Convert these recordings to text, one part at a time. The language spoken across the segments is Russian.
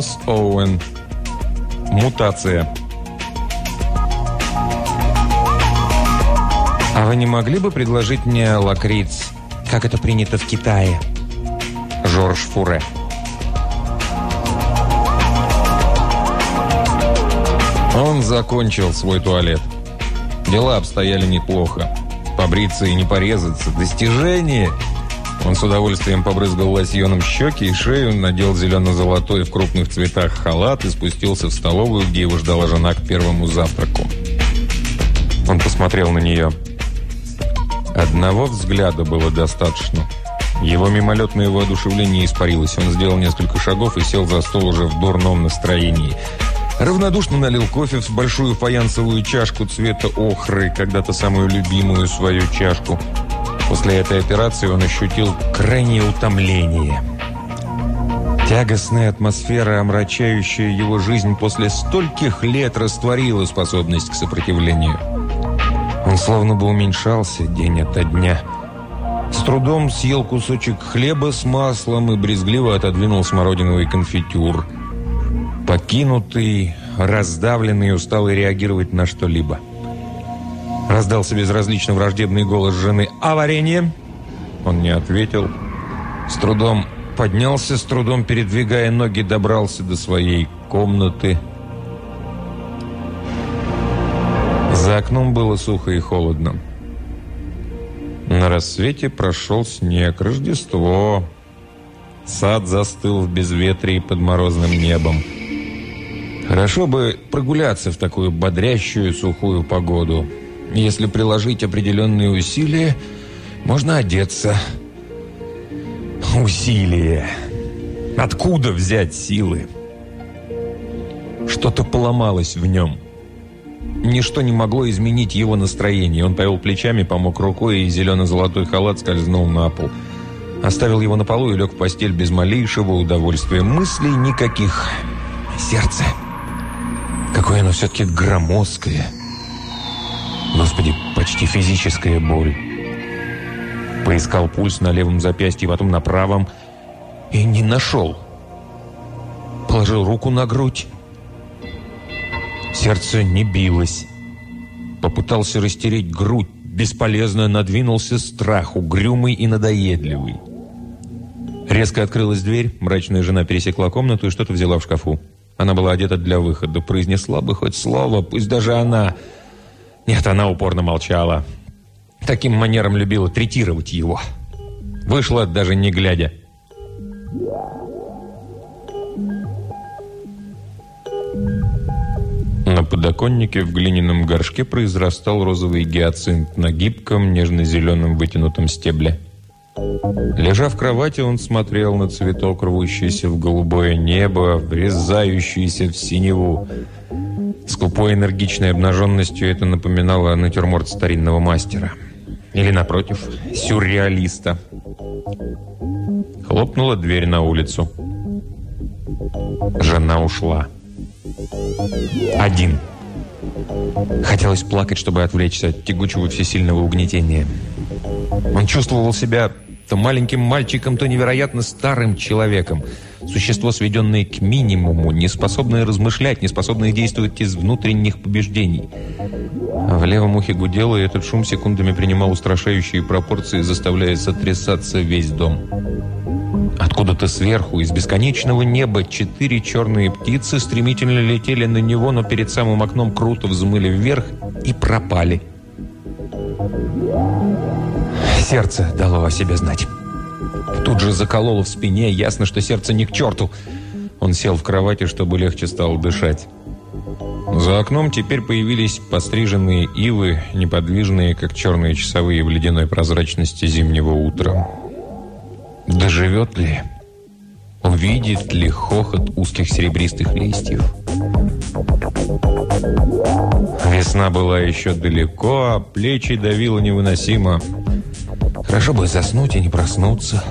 Мосс Оуэн. Мутация. А вы не могли бы предложить мне лакриц, как это принято в Китае? Жорж Фуре. Он закончил свой туалет. Дела обстояли неплохо. Побриться и не порезаться. Достижение! Он с удовольствием побрызгал лосьоном щеки и шею, надел зелено-золотой в крупных цветах халат и спустился в столовую, где его ждала жена к первому завтраку. Он посмотрел на нее. Одного взгляда было достаточно. Его мимолетное воодушевление испарилось. Он сделал несколько шагов и сел за стол уже в дурном настроении. Равнодушно налил кофе в большую фаянсовую чашку цвета охры, когда-то самую любимую свою чашку. После этой операции он ощутил крайнее утомление. Тягостная атмосфера, омрачающая его жизнь после стольких лет, растворила способность к сопротивлению. Он словно бы уменьшался день ото дня. С трудом съел кусочек хлеба с маслом и брезгливо отодвинул смородиновый конфитюр. Покинутый, раздавленный, усталый реагировать на что-либо. Раздался безразлично враждебный голос жены. «А варенье?» Он не ответил. С трудом поднялся, с трудом передвигая ноги, добрался до своей комнаты. За окном было сухо и холодно. На рассвете прошел снег. Рождество. Сад застыл в безветрии под морозным небом. Хорошо бы прогуляться в такую бодрящую сухую погоду. Если приложить определенные усилия, можно одеться. Усилия. Откуда взять силы? Что-то поломалось в нем. Ничто не могло изменить его настроение. Он повел плечами, помог рукой, и зелено-золотой халат скользнул на пол. Оставил его на полу и лег в постель без малейшего удовольствия. Мыслей никаких. Сердце. Какое оно все-таки громоздкое. Господи, почти физическая боль. Поискал пульс на левом запястье, потом на правом. И не нашел. Положил руку на грудь. Сердце не билось. Попытался растереть грудь. Бесполезно надвинулся страх, угрюмый и надоедливый. Резко открылась дверь, мрачная жена пересекла комнату и что-то взяла в шкафу. Она была одета для выхода, произнесла бы хоть слово, пусть даже она... Нет, она упорно молчала. Таким манером любила третировать его. Вышла, даже не глядя. На подоконнике в глиняном горшке произрастал розовый гиацинт на гибком, нежно-зеленом вытянутом стебле. Лежа в кровати, он смотрел на цветок, рвущийся в голубое небо, врезающийся в синеву. Скупой энергичной обнаженностью это напоминало натюрморт старинного мастера. Или, напротив, сюрреалиста. Хлопнула дверь на улицу. Жена ушла. Один. Хотелось плакать, чтобы отвлечься от тягучего всесильного угнетения. Он чувствовал себя то маленьким мальчиком, то невероятно старым человеком. Существо, сведенное к минимуму, не способное размышлять, не способное действовать из внутренних побеждений. В левом ухе гудело, и этот шум секундами принимал устрашающие пропорции, заставляя сотрясаться весь дом. Откуда-то сверху, из бесконечного неба, четыре черные птицы стремительно летели на него, но перед самым окном круто взмыли вверх и пропали. Сердце дало о себе знать. Тут же закололо в спине, ясно, что сердце не к черту. Он сел в кровати, чтобы легче стало дышать. За окном теперь появились постриженные ивы, неподвижные, как черные часовые в ледяной прозрачности зимнего утра. Доживет ли? Увидит ли хохот узких серебристых листьев? Весна была еще далеко, а плечи давило невыносимо. Хорошо бы заснуть и не проснуться.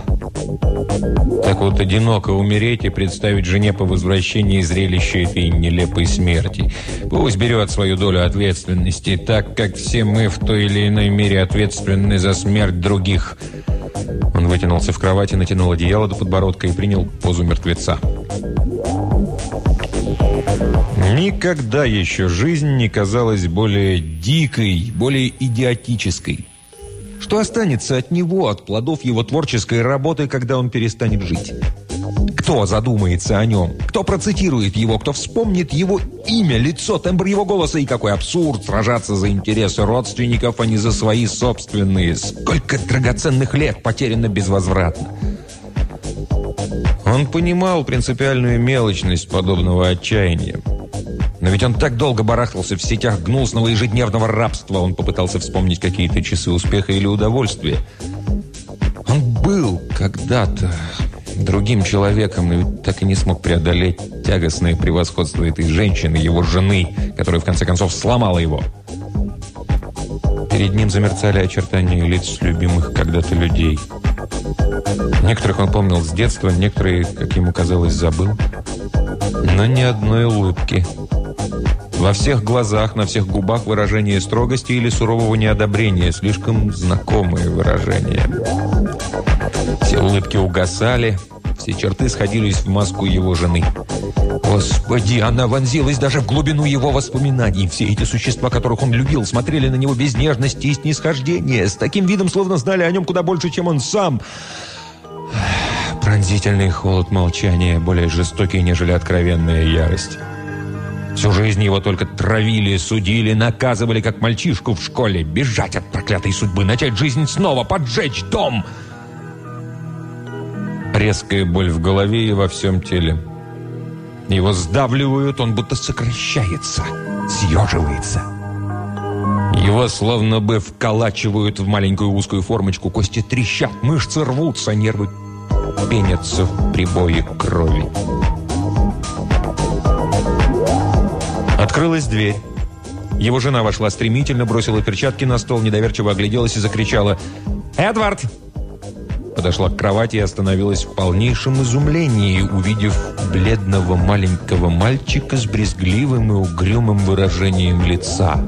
Так вот одиноко умереть и представить жене по возвращении зрелище этой нелепой смерти. Пусть берет свою долю ответственности, так как все мы в той или иной мере ответственны за смерть других. Он вытянулся в кровати, натянул одеяло до подбородка и принял позу мертвеца. Никогда еще жизнь не казалась более дикой, более идиотической. Что останется от него, от плодов его творческой работы, когда он перестанет жить? Кто задумается о нем? Кто процитирует его? Кто вспомнит его имя, лицо, тембр его голоса? И какой абсурд сражаться за интересы родственников, а не за свои собственные. Сколько драгоценных лет потеряно безвозвратно. Он понимал принципиальную мелочность подобного отчаяния. Но ведь он так долго барахтался в сетях гнусного ежедневного рабства. Он попытался вспомнить какие-то часы успеха или удовольствия. Он был когда-то другим человеком, и так и не смог преодолеть тягостное превосходство этой женщины, его жены, которая в конце концов сломала его. Перед ним замерцали очертания лиц любимых когда-то людей. Некоторых он помнил с детства, некоторые, как ему казалось, забыл. Но ни одной улыбки. Во всех глазах, на всех губах выражение строгости или сурового неодобрения, слишком знакомые выражения. Все улыбки угасали, все черты сходились в маску его жены. Господи, она вонзилась даже в глубину его воспоминаний. Все эти существа, которых он любил, смотрели на него без нежности и снисхождения, с таким видом, словно знали о нем куда больше, чем он сам. Пронзительный холод молчания, более жестокий, нежели откровенная ярость. Всю жизнь его только травили, судили, наказывали, как мальчишку в школе. Бежать от проклятой судьбы, начать жизнь снова, поджечь дом. Резкая боль в голове и во всем теле. Его сдавливают, он будто сокращается, съеживается. Его словно бы вколачивают в маленькую узкую формочку, кости трещат, мышцы рвутся, нервы пенятся в прибое крови. Открылась дверь. Его жена вошла стремительно, бросила перчатки на стол, недоверчиво огляделась и закричала «Эдвард!» Подошла к кровати и остановилась в полнейшем изумлении, увидев бледного маленького мальчика с брезгливым и угрюмым выражением лица.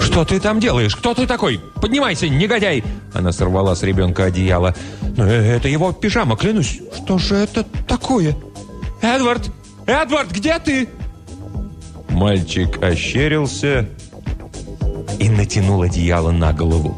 «Что ты там делаешь? Кто ты такой? Поднимайся, негодяй!» Она сорвала с ребенка одеяло. «Но это его пижама, клянусь. Что же это такое?» «Эдвард! Эдвард, где ты?» Мальчик ощерился и натянул одеяло на голову.